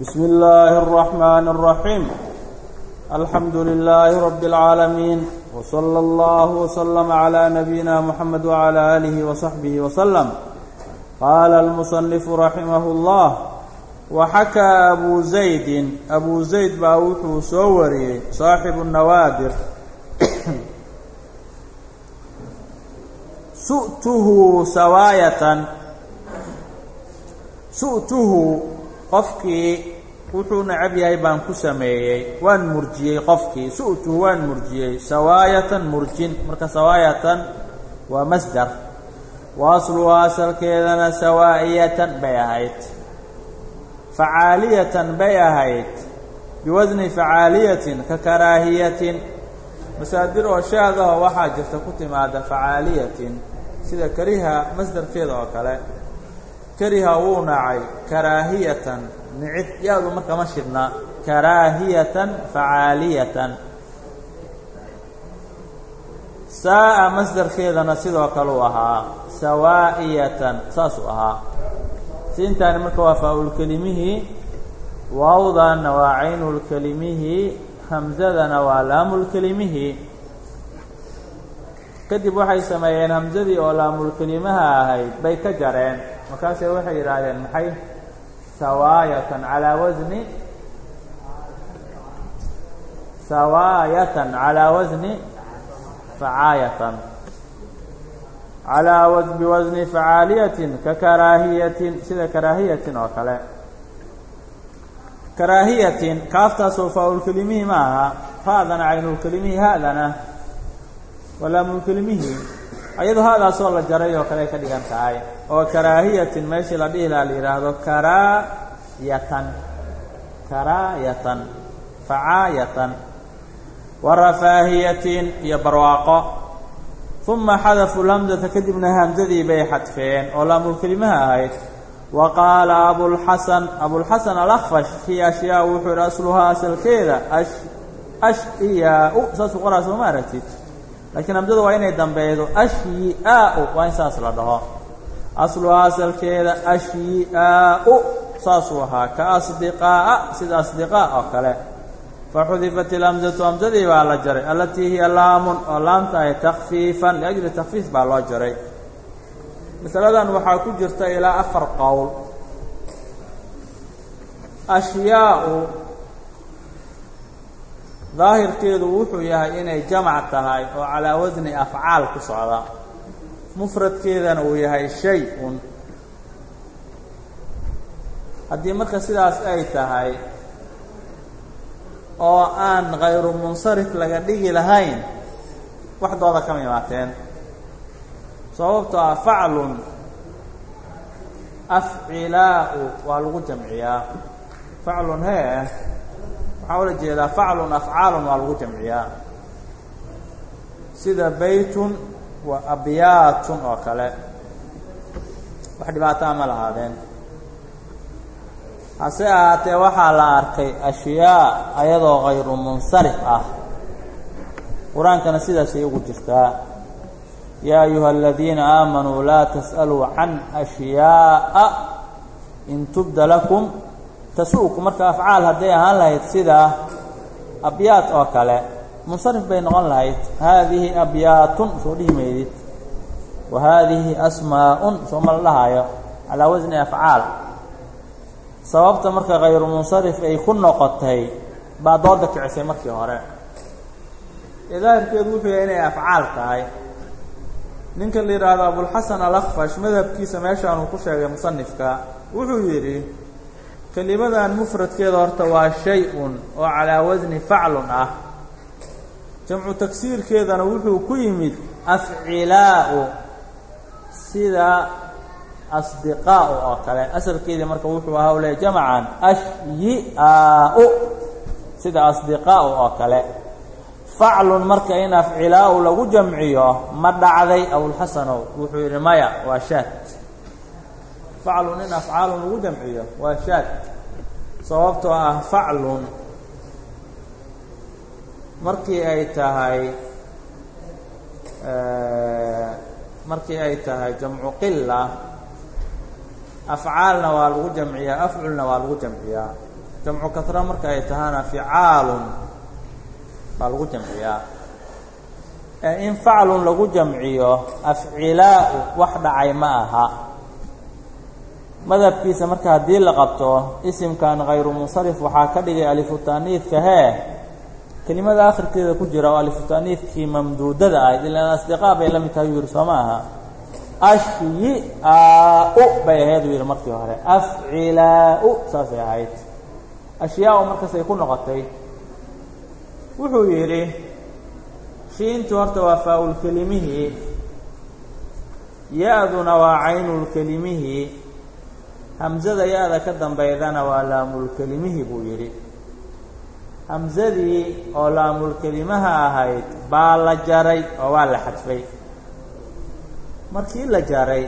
بسم الله الرحمن الرحيم الحمد لله رب العالمين وصلى الله وسلم على نبينا محمد وعلى آله وصحبه وسلم قال المصنف رحمه الله وxakى أbu زaيد أbu زayd baa wuxuu soo wariyey صaaxiب النawaadir su'tuhu sawaayatan su'tuhu qofkii wuxuu necab yahay baan ku sameeyey waan murjiyey qofkii. Su'tuhu waan murjiyey sawaayatan murjin. Marka sawaayatan waa masdar. Wa asalkeedana sawaa'iyatan bay ahayd. Facaaliyatan bay ahayd. Biwasni facaaliyatin ka karaahiyatin. Masaadir oo shaadaho waxaa jirta ku timaada facaaliyatin. Sida kariha masdarkeeda oo kale kariha wuu nacay karaahiyatan nicid yaadu marka ma shidna karaahiyatan facaaliyatan. Saa'a masdarkeedana sidoo kale u ahaa sawaa'iyatan saasuu ahaa. Siintaani marka waa faa-ulkelimihii waa caynulkelimihii hamzadana waa laamulkelimihii kadib waxay sameeyeen hamzadii oo laamulkelimaha ahayd bay ka jareen markaasay waxay yidhaahdeen maxay sawaayatan calaa wasni sawaayatan calaa wasni facaayatan. Calaa biwasni facaaliyatin ka karaahiyatin sida karaahiyatin oo kale. Karaahiyatin kaaftaasoo faa-ulkelimihii ma aha haadana caynulkelimihii haadana. Waa ayadoo haadaasoo la jaray oo kale ay ka dhigan tahay oo karaahiyatin meeshii la dhihi laha la yidhaahdo karaayatan karaayatan facaayatan wa rafaahiyatin iyo barwaaqo. Uma xadafu lhamzata kadibna hamzadii bay xadfeen oo laamulkelimaha ahayd. Wa qaala abulxasan abulxasan alakfash fii ashyaa wuxuu yidhi asluhaa asalkeeda ash ashyaa-u saasuu qoraa soo ma aragtid laakiin hamzada waa inay dambeydo ashyi-aa-u waa in saas la dhaho. Asluhaa asalkeeda ashyi-aa-u saasuu ahaa. Ka asdiqaa'a sida asdiqaa oo kale. Faxudifat ilhamzatu hamzadii baa la jaray. Allatii hiya laamun oo laamta ay takfiifan liajli takfiif baa loo jaray. Masaladan waxaa ku jirta ilaa afar qowl. Ashyaa-u daahirkeedu wuxuu yahay inay jamac tahay oo calaa wasni afcaal ku socda. Mufradkeedana uu yahay shay-un haddii marka sidaas ay tahay oo aan kayru munsarif laga dhigi lahayn waxdooda kama imaateen sababtoo ah faclun afcilaau waa lagu jamciyaa. Faclun hee waxaa ula jeedaa faclun afcaalun waa lagu jamciyaa. Sida baytun wa abyaatun oo kale. Wax dhibaataa ma lahaadeen. Hase ahaatee waxaa la arkay ashyaa ayadoo kayru munsarif ah. Qur'aankana sidaasay ugu jirtaa. Yaa ayuha aladiina aamanuu laa tas'aluu can ashyaaءa in tubda lakum tasu'ku marka afcaal hadday ahaan lahayd sida abyaat oo kale munsarif bay noqon lahayd haadihi abyaatun soo dhihi maydid wa haadihi asmaaءun soo ma la dhahaayo calaa wasni afcaal. Sababta marka kayru munsarif ay ku noqotay baa dooda kicisay markii hore. Ee daahirkeedu wuxuu yahay inay afcaal tahay. Ninka la yidhaahdo abulxasan alakfash madhabkiisa meeshaan uu ku sheegay musanifka wuxuu yidhi kelimadan mufradkeeda horta waa shay-un oo calaa wasni faclun ah. Jamcu tagsiirkeedana wuxuu ku yimid afcilaau sida asdiqaau oo kale. Asalkeedii marka wuxuu ahaa u leey jamcan ashyi-aa-u sida asdiqaau oo kale. Faclun marka in afcilaau lagu jamciyo ma dhacday abulxasanow wuxuu yidhi maya waa shaad. Faclun in afcaalun lagu jamciyo waa shaad sababtoo ah faclun. Markii ay tahay markii ay tahay jamcu qila afcaalna waa lagu jamciyaa afculna waa lagu jamciyaa. Jamcu kasra marka ay tahana ficaalun baa lagu jamciyaa. Ee in faclun lagu jamciyo afcilaa'u wax dhacay ma aha madhabkiisa marka haddii la qabto isimkan hayru munsarif waxaa ka dhigay alifutaniidka hee? Kelimada akhirkeeda ku jira oo alifutaniidkii mamduudada ahayd ilaan asdiqaa bay la mid tahay yuu yihi soo ma aha ashyi aa-u bay ahayd uu yidhi markii hore. Afcilaa-u saasay ahayd. Ashyaa-u markaasay ku noqotay. Wuxuu yidhi shiintu horta waa faa-ulkelimihii ya-duna waa caynulkelimihii hamsada ya-da ka dambaydana waa laamulkelimihii buu yidhi. Hamsadii oo laamulkelimaha ahayd baa la jaray oo waa la xadfay. Markii la jaray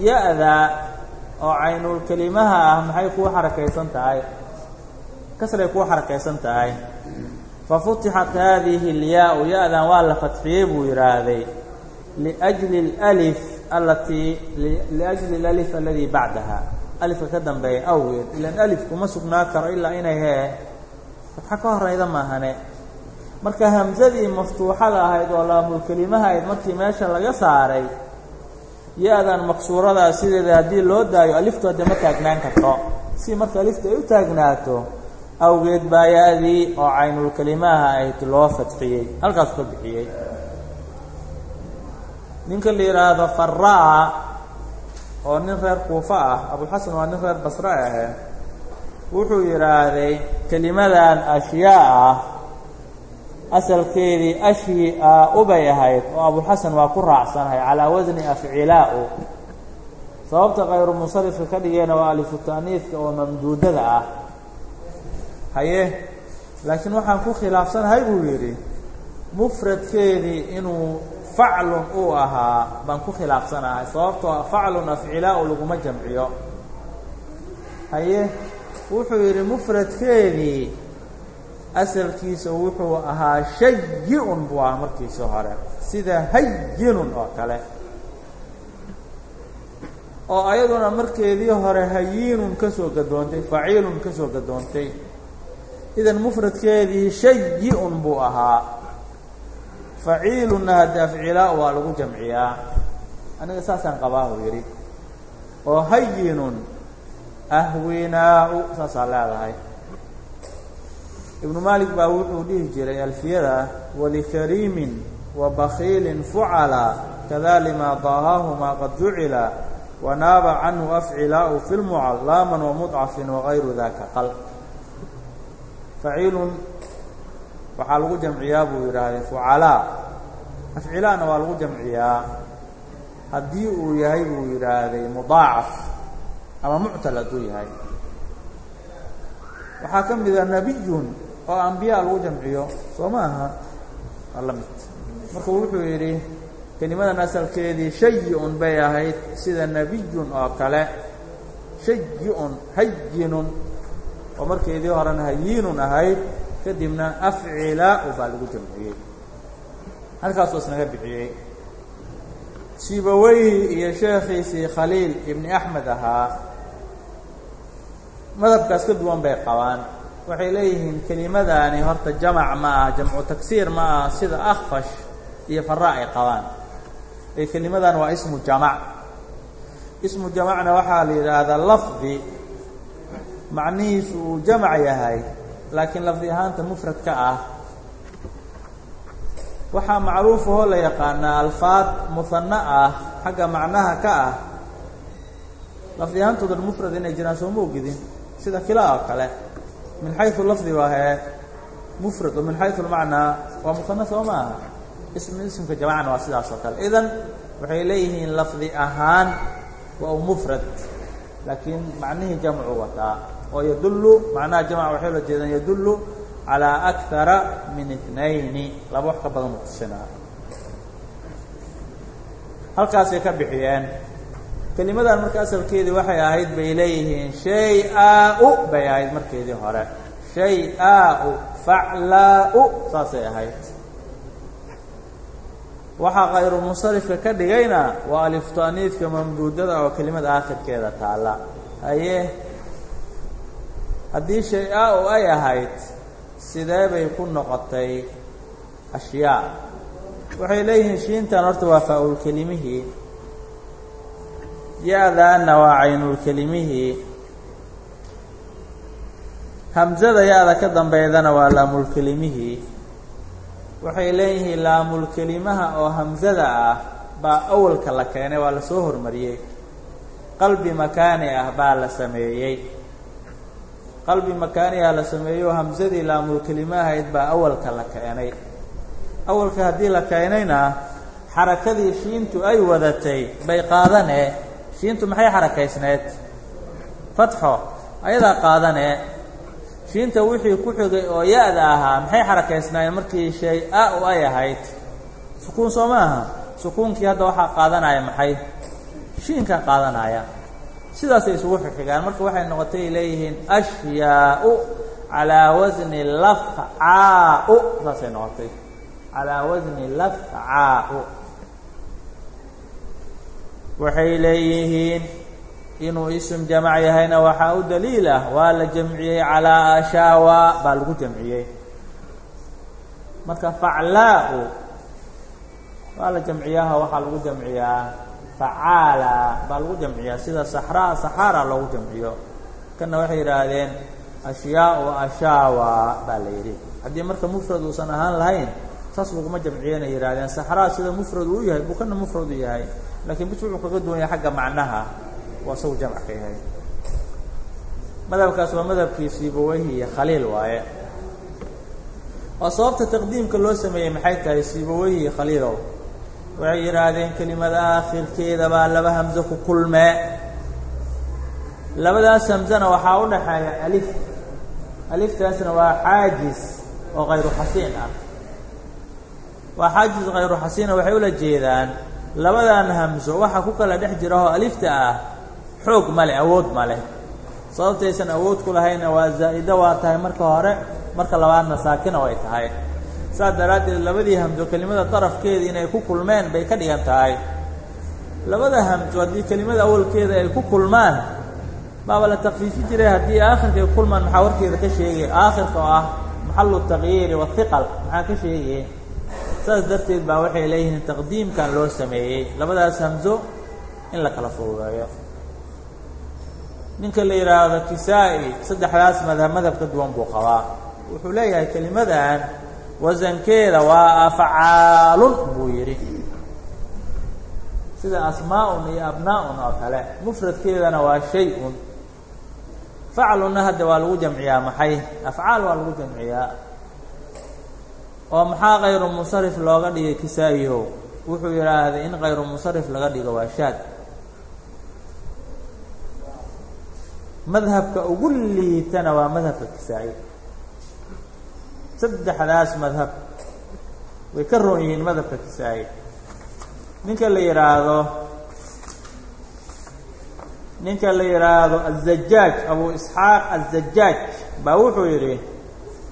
ya-da oo caynulkelimaha ah maxay kuu xarakaysan tahay? Kasray kuu xarakaysan tahay. Fa futixat haadihi lyaa-u ya-dan waa la fadxiyey buu yidhaahday liajli اlif alatii liأjli اlalif aladii bacdaha alifka ka dambeeya awgeed ilaan alif kuma sugnaa karo ilaa inay hee. Fatxo ka horayda maahane. Marka hamsadii maftuuxada ahayd oo laamulkelimaha ahayd markii meesha laga saaray ya-dan maqsuuradaa sideeda haddii loo daayo aliftu hadde ma taagnaan karto. Si marka aliftu ay u taagnaato awgeed baa ya-dii oo caynulkelimaha ahayd loo fadxiyey halkaasu ka bixiyey ninka la yidhaahdo faraa oo nin reer kuufa ah abulxasan waa nin reer basre ahe wuxuu yidhaahday kelimadan ashyaa ah asalkeedii ashyi aa ubay ahayd oo abulxasan waa ku raacsanahay calaa wasni afcilaa-u. Sababta kayru munsarifka ka dhigeena waa alifutaniidka oo mamduudada ah. Haye laakiin waxaan ku khilaafsanahay buu yidhi mufradkeedii inuu faclun uu ahaa baan ku khilaafsanahay sababtoo faclun afcilaa-u laguma jamciyo haye wuxuu yidhi mufradkeedii asalkiisa wuxuu ahaa shayi-un buu ahaa markiisii hore sida hayinun oo kale oo ayaduna markeedii hore hayiinun ka soo gadoontay faciilun ka soo gadoontay idan mufradkeedii shayi-un buu ahaa faciilunna haddi afcilaa waa lagu jamciyaa. Aniga saasaan qabaa uu yidhi. Oo hayinun ahwinaa-u saasaa leedahay. Ibnu maalik baa wuxuu dhihi jiray alfiyada walikariimin wa bakiilin fucala kada lima daahaahumaa qad jucila wanaaba canhu afcilaau fi lmucal laaman wamudcafin wagayru daka qal faciilun waxaa lagu jamciyaa buu yidhaahday fucalaa afcilaana waa lagu jamciyaa. Haddii uu yahay buu yidhaahday mudaacaf ama muctal hadduu yahay. Waxaa ka mida nebiyun oo ambiyaa lagu jamciyo soo ma aha waa la mid. Marka wuxuu yidhi kelimadan asalkeedii shayi-un bay ahayd sida nebiyun oo kale. Shayi-un hayinun oo markeedii horena hayiinun ahayd kadibna afcilaa-u baa lagu jamciyey halkaasuu isnaga bixiyey. Sibaweyhi iyo sheekhiisii khaliil ibni axmed ahaa. Madhabkaas ka duwan bay qabaan. Waxay leeyihiin kelimadaani horta jamac ma ah jamcu tagsiir ma ah sida akfash iyo faraa ay qabaan. Ee kelimadan waa ismu jamac. Ismu jamacna waxaa la yidhaahdaa lafdi. Macnihiisu uu jamac yahay laakiin lafdi ahaanta mufrad ka ah waxaa macruufahoo la yaqaanaa alfaad muhanna ah xagga macnaha ka ah. Lafdi ahaantoodan mufrad inay jiraan soo ma ogidin sida kila oo kale. Min xayu lafdi waa hee mufrad oo min xayu lmacnaa waa muhana soo ma aha. Ism ismka jamacna waa sidaas kale. Idan waxay leeyihiin lafdi ahaan waa mufrad laakiin macnihii jamcu wataa oo yadullu macnaha jamc waxay la jeedaan yadullu calىa akara min اثnayni laba wax ka badan u tusinaa halkaasay ka bixiyeen kelimadan marka asalkeedii waxay ahayd bay leeyihiin shay-a-u bay ahayd markeedii hore shay-a-u faclaa-u saasay ahayd waxaa kayru munsarifka ka dhigayna waa aliftaniidka mamduudada oo kelimada aakhirkeeda taalla haye haddii shay-a u ay ahayd sidee bay ku noqotay ashyaa? Waxay leeyihiin shiintan horta waa faa-ulkelimihii ya-daana waa caynulkelimihii hamsada ya-da ka dambeydana waa laamulkelimihii waxay leeyihiin laamulkelimaha oo hamsada ah baa awalka la keenay waa la soo hormariyey. Qalbi makaani ah baa la sameeyey qalbi makaaniha la sameeyo hamsadii laamulkelime ahayd baa awalka la keenay. Awalka haddii la keenayna xarakadii shiintu ay wadatay bay qaadanee shiintu maxay xarakaysneed? Fatxo ayadaa qaadanee shiinta wixii ku xigay oo ya-da ahaa maxay xarakaysnaayeen markii shay a u ay ahayd? Sukuun soo ma aha. Sukuunkii hadda waxaa qaadanaya maxay? Shiinkaa qaadanaya sidaasay isugu xixigaan marka waxay noqotay leeyihiin ashyaau calaa wasni lafcaau saasay noqotay. Calaa wasni lafcaau waxay leeyihiin inuu ism jamac yahayna waxaa u daliil ah. Waa la jamciyey calaa ashaawa. Baa lagu jamciyey. Marka faclaa-u waa la jamciyaha waxaa lagu jamciyaa facaala baa lagu jamciyaa sida saxraa saxaara loogu jamciyo. Kanna waxay yidhaahdeen ashyaau ashaawa baa la yidhi. Haddii marka mufrad uusan ahaan lahayn saas laguma jamciyana yidhahdeen saxraa sida mufrad uu yahay buu kana mufrad u yahay. Laakiin bis wuxuu kaga duwan yahay xagga macnaha waa isagu jamc ka yahay. Madhabkaas waa madhabkii siibaweyhi iyo khaliil waaye. Oo sababta taqdiimka loo sameeyey maxay tahay siibaweyhi iyo khaliilow waxay yidhaahdeen kelimada aakhirkeeda baa laba hamso ku kulmee labadaas hamsana waxaa u dhaxeeya alif. Aliftaasna waa xaajis oo kayru xasiin ah. Waa xaajis khayru xasiina waxay ula jeedaan labadan hamso waxa ku kala dhex jira oo alifta ah xoog ma leh awood ma leh. Sababtaysan awood ku lahayna waa zaa-ido waa tahay marka hore marka labaadna saakina way tahay saas daraaddeed labadii hamso kelimada darafkeeda inay ku kulmeen bay ka dhigan tahay. Labada hamso haddii kelimada awalkeeda ay ku kulmaan baaba la takfiifi jiray haddii aakhirka ay kulmaan maxaa warkeeda ka sheegay? Aakhirka oo ah maxalu taqyiiri wahiqal maxaa ka sheegaya saas darteed baa waxay leeyihiin taqdiimkan loo sameeyey. Labadaas hamso in la kala fududeeyo ninka la yidhaahdo kisaa-i saddexdaas madhab madhab ka duwan buu qabaa. Wuxuu leeyahay kelimadan wasankeeda waa afcaalun buu yidhi. Sida asmaa-un iyo abnaa-un oo kale mufradkeedana waa shay-un. Faclunna hadda waa lagu jamciyaa maxay? Afcaal waa lagu jamciyaa. Oo maxaa kayru munsarif looga dhigay kisaayihow wuxuu yidhaahday in kayru munsarif laga dhigo waa shaad. Madhabka ugu liitana waa madhabka kisaa-i saddexdaas madhab. Way ka roon yihiin madhabka kisaa-i ninka la yidhaahdo ninka la yidhaahdo azajaaj abu isxaaq azajaaj baa wuxuu yidhi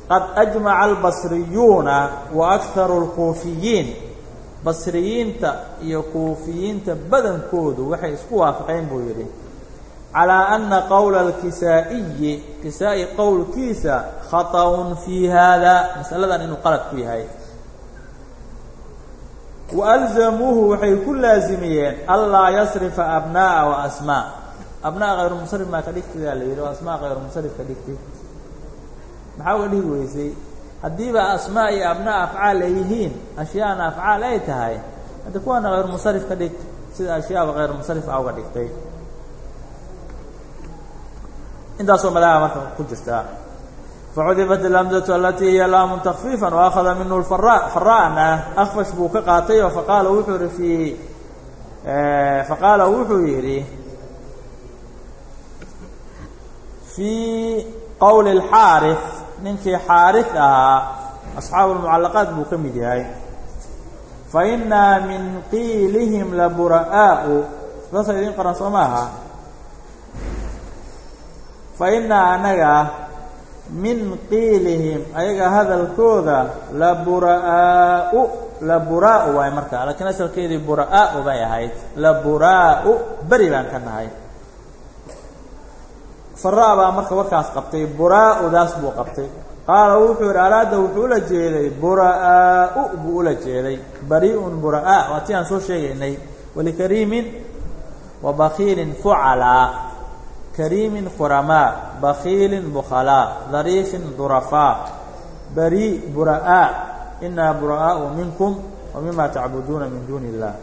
qad ajmaca albasriyuuna wa akharu alkuufiyiin. Basriyiinta iyo kuufiyiinta badankoodu waxay isku waafaqeen buu yidhi calىa ana qowla اlkisaa'iyi kisaa-i qowlkiisa khaطأun fii hada masaladan inuu qalad ku yahay waalzamuuhu waxay ku laasimiyeen anlaa yasrifa abnaa'a wa asmaa abnaa kayru munsarif maa ka dhigtidaa la yidhi oo asmaa kayru munsarif ka dhigti maxaa uga dhigi weysay haddiiba asmaa iyo abnaa afcaal ay yihiin ashyaana afcaal ay tahay haddi kuwaana kayru munsarif ka dhigta sida ashyaaba kayru munsarif a uga dhigtay intaasoo madaba marka ku jirtaa facudifat اlamdatu alatii hiya laamun takfiifan waakhada minhu lfara fara'na akfash buu ka qaatay oo faqaala wuxuu yihi fii faqaala wuxuu yidhi fii qowli اlxaarif ninkii xaarif ahaa asxaabu اlmucallaqaat buu ka mid yahay fainaa min qiilihim labura'aau saasa idiin qoran soo ma aha fainaa anaga min qiilihim ayaga hadalkooda la buraa'u la buraa'u waay markaa laakiin asalkeedii buraa'u bay ahayd la buraa'u beri baan ka nahay faraa baa marka warkaas qabtay buraa'udaas buu qabtay qaala wuxuu yidhi araada wuxuu ula jeeday bura'aa'u buu ula jeeday barii'un bura'aa waa ti aan soo sheegaynay walikariimin wa bakiilin fucalaa bukhalaa dariifin durafaa barii bura'aa inaa bura'aau minkum wa mima tacbuduuna min duuni illah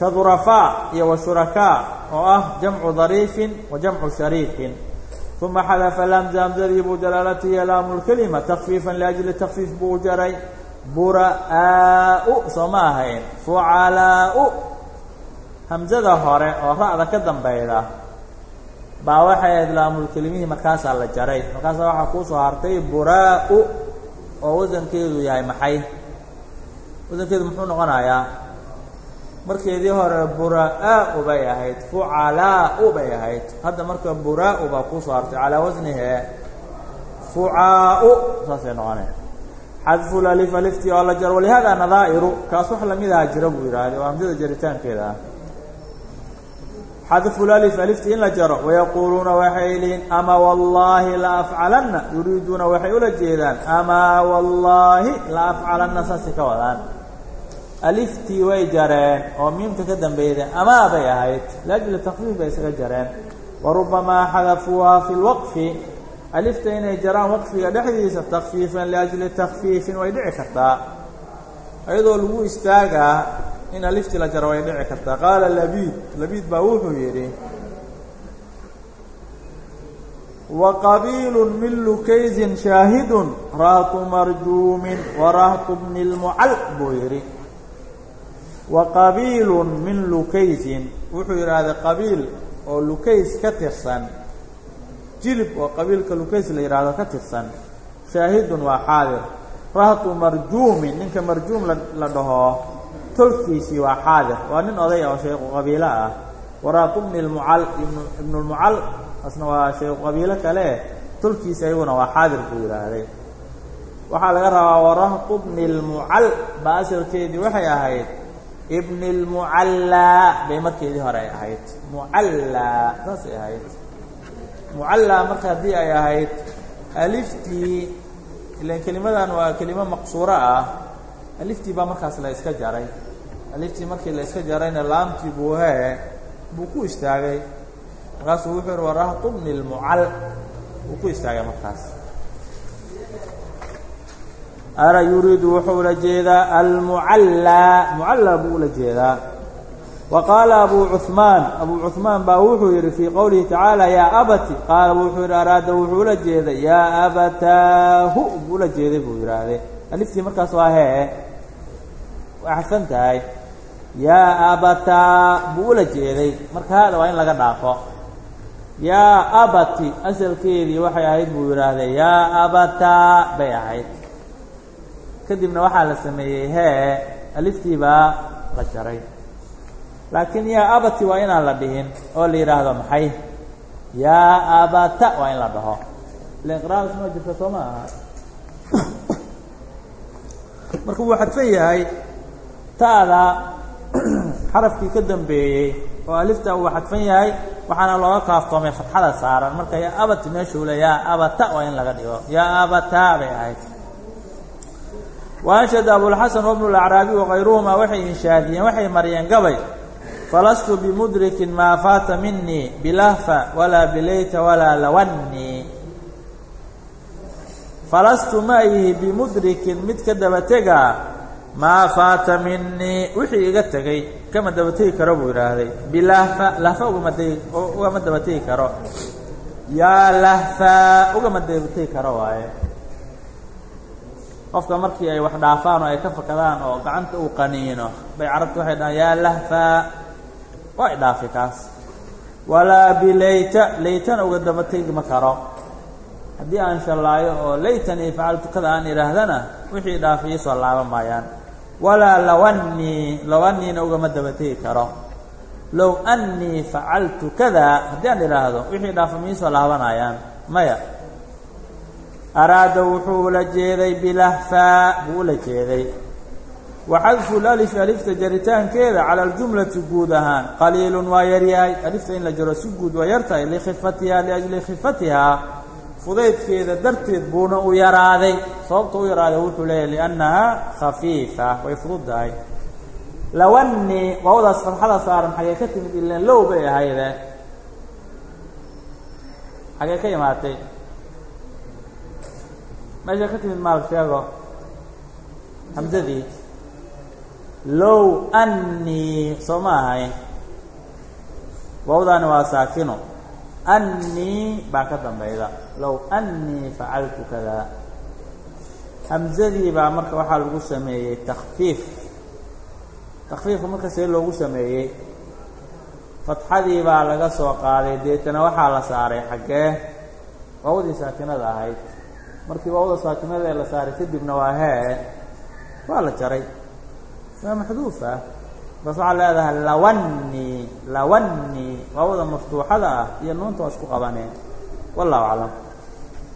ka durafaa iyo wa shurakaa oo dariifin wa jamcu shariikin uma xadafa lamza hamzadii buu laamu lkelima takfiifan liajli takfiif buu jaray bura'aau soo ma ahayn fucalaau hamzada hore oo baa waxay ahayd laamulkelimihii markaasaa la jaray. Markaasaa waxaa kuu hartay buraa'u oo wasankeedu yahay maxay? Wasankeedu muxuu noqonayaa? Markeedii hore bura'aau bay ahayd fucalaau bay ahayd. Hadda marka buraa'u baa kuu hartay calaa wasnihe fucaau saasay noqonaya xadfu lalif aliftii oo la jaro walihada nadaa'iru kaas wax lamidaha jira buu yidhaahday oo hamsada jaritaankeeda ah xadfu lalif aliftii in la jaro wayaquuluuna waxay lihiin ama wallaahi la afcalanna? Yuriiduuna waxay ula jeedaan amaa wallaahi la afcalanna? Saasay ka wadaan. Aliftii way jareen oo miimka ka dambeeyday amaa bay ahayd. Liajli takfiif bay isaga jareen. Wa rubamaa xadafuuhaa fi lwaqfi alifta inay jaraan waqfiga dhexdiisa takfiifan liajli takfiifin way dhici kartaa. Iyadoo lagu istaagaa in aliftii la jaro way dhici kartaa. Qaala labiid labiid baa wuxuu yidhi وqabiil min lukaysin shaahidun rahtu marjuumin warahtu bni اlmucal buu yidhi. Waqabiilu min lukaysin wuxuu yidhaahday qabiil oo lukays ka tirsan. Jilib oo qabiilka lukays la yidhaahdo ka tirsan. Shaahidun waa xaadir. Rahtu marjuumin ninka marjuum la dhaho tolkiisii waa xaadir. Waa nin oday oo sheekhu qabiilo ah. Warahtu bni lmucal ibnu lmucal asna waa sheekhu qabiilo kale. Tolkiisi ayaguna waa xaadir buu yidhaahday. Waxaa laga rabaa warahtu bni lmucal ba asalkeedii waxay ahayd. Ibn اlmucallaa bay markeedii hore ay ahayd mucallaa saasay ahayd. Mucallaa marka haddii ay ahayd aliftii ilan kelimadan waa kelimo maqsuuro ah aliftii baa markaas la iska jaray aliftii markii la iska jarayna laamtii buu hee buu ku istaagay markaasuu wuxuu yihi warahtu bni اlmucal buu ku istaagay markaas ara yuriidu wuxuu ula jeedaa almucallaa mucallaa buu ula jeedaa wa qaala abu cuثmaan abu cuثmaan baa wuxuu yidhi fii qowlihi tacaala yaa abati qaala wuxuu yidhi araada wuxuu ula jeeday yaa abataahu buu ula jeeday buu yidhaahday aliftii markaas waa hee waa xadfan tahay yaa abataa buu ula jeeday. Marka haada waa in laga dhaafo. Yaa abati asalkeedii waxay ahayd buu yidhaahday yaa abataa bay ahayd. Kadibna waxaa la sameeyey hee aliftii baa la jaray. Laakiin yaa abati waa inaan la dhihin oo la yidhaahdo maxay? Yaa abata waa in la dhaho. Ila iqraardas ma jirta soo ma aha marka wuu xadfan yahay ta'da xarafkii ka dambeeyey oo alifta uu xadfan yahay waxaana looga kaaftoomay fatxada saaran. Marka yaa abati meeshuu le yaa abata waa in laga dhigo. Yaa abata bay ahayd. Waanshada abulxasan wabnu lacraabi wakayruhumaa waxay inshaadiyeen waxay maryeen gabay. Falastu bimudrikin maa faata minii bilahfa walaa bileyta walaa lawanni. Falastu ma yihi bimudrikin mid ka dabatega maa faata minii wixii iga tegey kama dabategi karo buu yidhaahday. Bilahfa lahfa ugama dabategi karo. Yaa lahfa ugama dabategi karo waaye. Qofka markii ay wax dhaafaan oo ay ka fakadaan oo gacanta uu qaniino bay carabtu waxay dhahaan yaa lahfaa waa i dhaafi kaas. Walaa bilayta laytana uga dabategi ma karo. Haddii aan shallaayo oo laytanii facaltu kada aan idhaahdana wixii dhaafi iisoo laaban maayaan walaa lawanii lawaniina ugama dabategi karo low annii facaltu kada haddii aan idhaahdo wixii dhaafa miisoo laabanayaan maya araada wuxuu ula jeeday bilahfaa buu ula jeeday wa xadfu lalifi alifta jaritaankeeda cala aljumlati guud ahaan qaliilun waa yaryahay alifta in la jaro si guud waa yartahay likhifatihaa liajli khifatihaa fudaydkeeda darteed buuna u yaraaday. Sababta u yaraaday wuxuu leeyahy liannahaa khafiifa. Way fududdahay lawani waawdaas fatxada saaran xagee ka timid ilan low bay ahayde. Xagee ka imaatay. Meesha ka timid maal sheego. Hamsadii low annii soo ma ahay. Waawdaani waa saakino annii baa ka dambayda low annii facaltu kada hamsadii baa marka waxaa lagu sameeyey takfiif takfiifka marka see loogu sameeyey fatxadii baa laga soo qaaday deetana waxaa la saaray xaggee waawdii saakinada ahayd markii waawda saakinada ee la saaray kadibna waa hee waa la jaray waa maxduuf ah bas waxaa leedahay lawani lawani waawda maftuuxada ah iyo nuunta waa isku qabaneen. Wallahu aclam